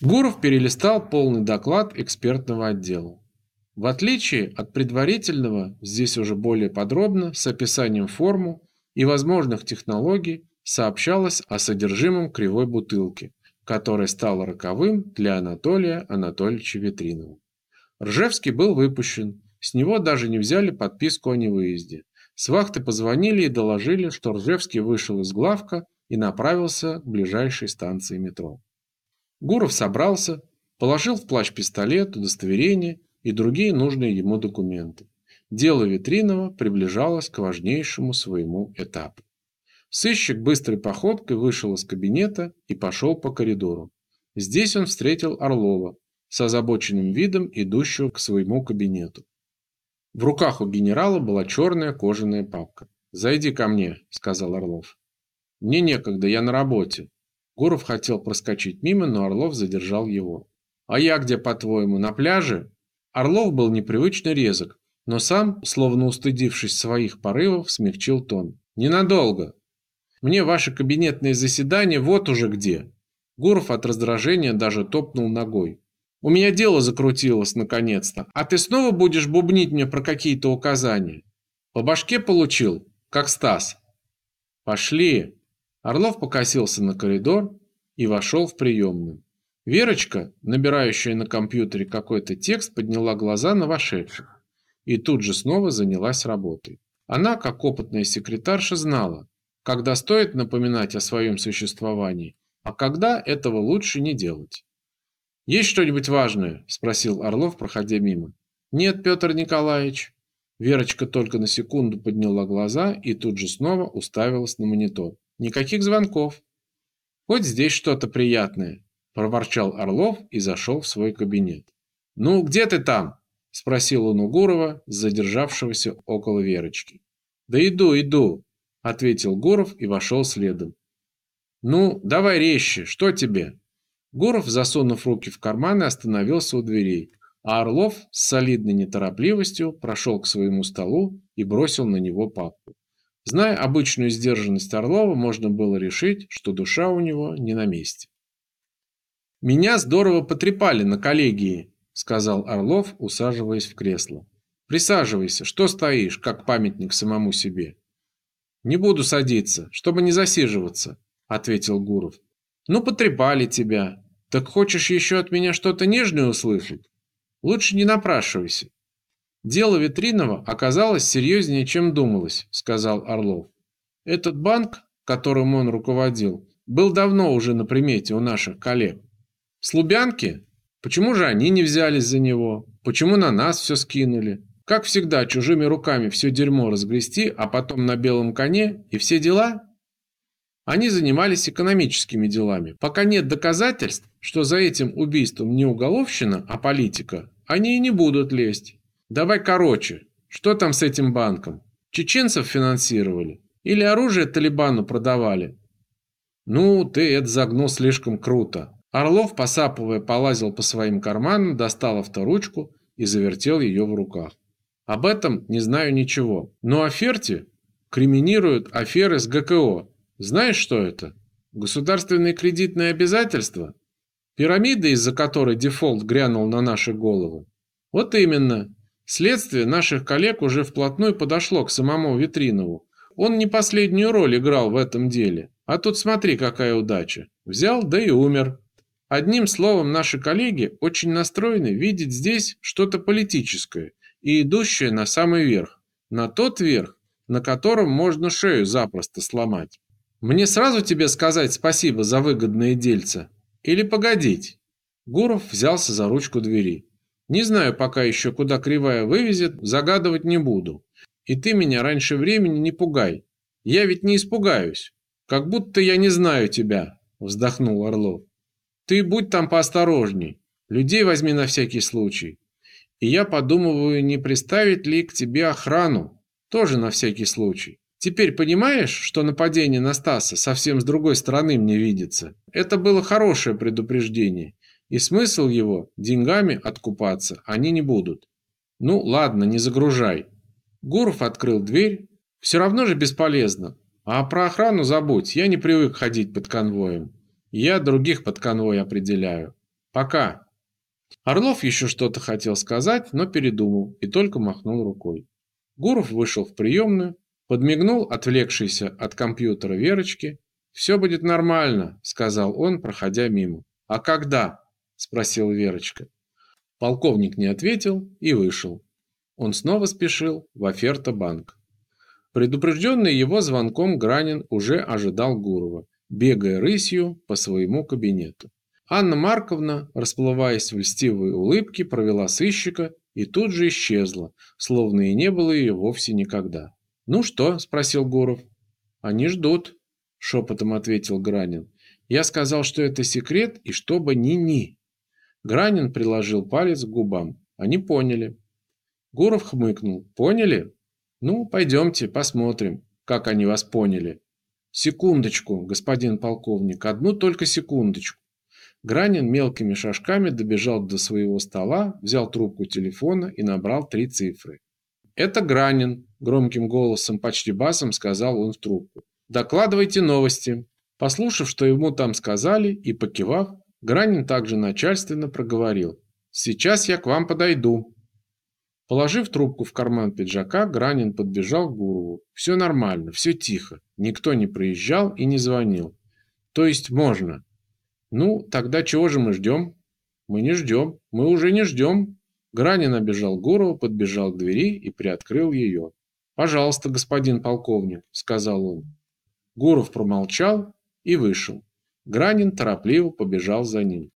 Гуров перелистал полный доклад экспертного отдела. В отличие от предварительного, здесь уже более подробно, с описанием форму и возможных технологий, сообщалось о содержимом кривой бутылки, которая стала роковым для Анатолия Анатольевича Витринова. Ржевский был выпущен, с него даже не взяли подписку о невыезде. С вахты позвонили и доложили, что Ржевский вышел из главка и направился к ближайшей станции метро. Гуров собрался, положил в плащ пистолет, удостоверение и другие нужные ему документы. Дело Витринова приближалось к важнейшему своему этапу. Сыщик быстрой походкой вышел из кабинета и пошел по коридору. Здесь он встретил Орлова, с озабоченным видом идущего к своему кабинету. В руках у генерала была черная кожаная папка. «Зайди ко мне», — сказал Орлов. «Мне некогда, я на работе. Гуров хотел проскочить мимо, но Орлов задержал его. «А я где, по-твоему, на пляже?» Орлов был непривычно резок, но сам, словно устыдившись своих порывов, смягчил тон. «Ненадолго. Мне ваше кабинетное заседание вот уже где». Гуров от раздражения даже топнул ногой. «У меня дело закрутилось наконец-то, а ты снова будешь бубнить мне про какие-то указания?» «По башке получил, как Стас». «Пошли!» Орлов покосился на коридор и вошел в приемную. Верочка, набирающая на компьютере какой-то текст, подняла глаза на вошедших и тут же снова занялась работой. Она, как опытная секретарша, знала, когда стоит напоминать о своем существовании, а когда этого лучше не делать. «Есть что-нибудь важное?» – спросил Орлов, проходя мимо. «Нет, Петр Николаевич». Верочка только на секунду подняла глаза и тут же снова уставилась на монитор. Никаких звонков. Хоть здесь что-то приятное, проворчал Орлов и зашел в свой кабинет. Ну, где ты там? спросил он у Гурова, задержавшегося около Верочки. Да иду, иду, ответил Гуров и вошел следом. Ну, давай резче, что тебе? Гуров, засунув руки в карманы, остановился у дверей, а Орлов с солидной неторопливостью прошел к своему столу и бросил на него папку. Зная обычную сдержанность Орлова, можно было решить, что душа у него не на месте. «Меня здорово потрепали на коллегии», – сказал Орлов, усаживаясь в кресло. «Присаживайся, что стоишь, как памятник самому себе?» «Не буду садиться, чтобы не засиживаться», – ответил Гуров. «Ну, потрепали тебя. Так хочешь еще от меня что-то нежное услышать? Лучше не напрашивайся. Дело Витринова оказалось серьезнее, чем думалось, сказал Орлов. Этот банк, которым он руководил, был давно уже на примете у наших коллег. Слубянки? Почему же они не взялись за него? Почему на нас все скинули? Как всегда, чужими руками все дерьмо разгрести, а потом на белом коне и все дела? Они занимались экономическими делами. Пока нет доказательств, что за этим убийством не уголовщина, а политика, они и не будут лезть. Давай короче. Что там с этим банком? Чеченцев финансировали? Или оружие Талибану продавали? Ну, ты это загнул слишком круто. Орлов, посапывая, полазил по своим карманам, достал авторучку и завертел ее в руках. Об этом не знаю ничего. Но оферте криминируют аферы с ГКО. Знаешь, что это? Государственные кредитные обязательства? Пирамида, из-за которой дефолт грянул на наши головы? Вот именно. Следствие наших коллег уже вплотную подошло к самому Витринову. Он не последнюю роль играл в этом деле. А тут смотри, какая удача. Взял, да и умер. Одним словом, наши коллеги очень настроены видеть здесь что-то политическое и идущее на самый верх. На тот верх, на котором можно шею запросто сломать. Мне сразу тебе сказать спасибо за выгодные дельца? Или погодить? Гуров взялся за ручку двери. Не знаю пока еще, куда кривая вывезет, загадывать не буду. И ты меня раньше времени не пугай. Я ведь не испугаюсь. Как будто я не знаю тебя, вздохнул Орлов. Ты будь там поосторожней. Людей возьми на всякий случай. И я подумываю, не приставить ли к тебе охрану, тоже на всякий случай. Теперь понимаешь, что нападение на Стаса совсем с другой стороны мне видится? Это было хорошее предупреждение. И смысл его деньгами откупаться они не будут. Ну, ладно, не загружай. Гуров открыл дверь. Все равно же бесполезно. А про охрану забудь, я не привык ходить под конвоем. Я других под конвой определяю. Пока. Орлов еще что-то хотел сказать, но передумал и только махнул рукой. Гуров вышел в приемную, подмигнул отвлекшейся от компьютера Верочке. «Все будет нормально», — сказал он, проходя мимо. «А когда?» — спросила Верочка. Полковник не ответил и вышел. Он снова спешил в Оферта-банк. Предупрежденный его звонком Гранин уже ожидал Гурова, бегая рысью по своему кабинету. Анна Марковна, расплываясь в льстивой улыбке, провела сыщика и тут же исчезла, словно и не было ее вовсе никогда. «Ну что?» – спросил Гуров. «Они ждут», – шепотом ответил Гранин. «Я сказал, что это секрет и чтобы ни-ни». Гранин приложил палец к губам. Они поняли. Гуров хмыкнул. «Поняли? Ну, пойдемте, посмотрим, как они вас поняли». «Секундочку, господин полковник, одну только секундочку». Гранин мелкими шажками добежал до своего стола, взял трубку телефона и набрал три цифры. «Это Гранин», – громким голосом, почти басом сказал он в трубку. «Докладывайте новости». Послушав, что ему там сказали, и покивав, Гранин также начальственно проговорил. «Сейчас я к вам подойду». Положив трубку в карман пиджака, Гранин подбежал к Гурову. «Все нормально, все тихо. Никто не приезжал и не звонил. То есть можно. Ну, тогда чего же мы ждем? Мы не ждем. Мы уже не ждем. Гранин обежал Гурова, подбежал к двери и приоткрыл ее. «Пожалуйста, господин полковник», — сказал он. Гуров промолчал и вышел. Гранин торопливо побежал за ним.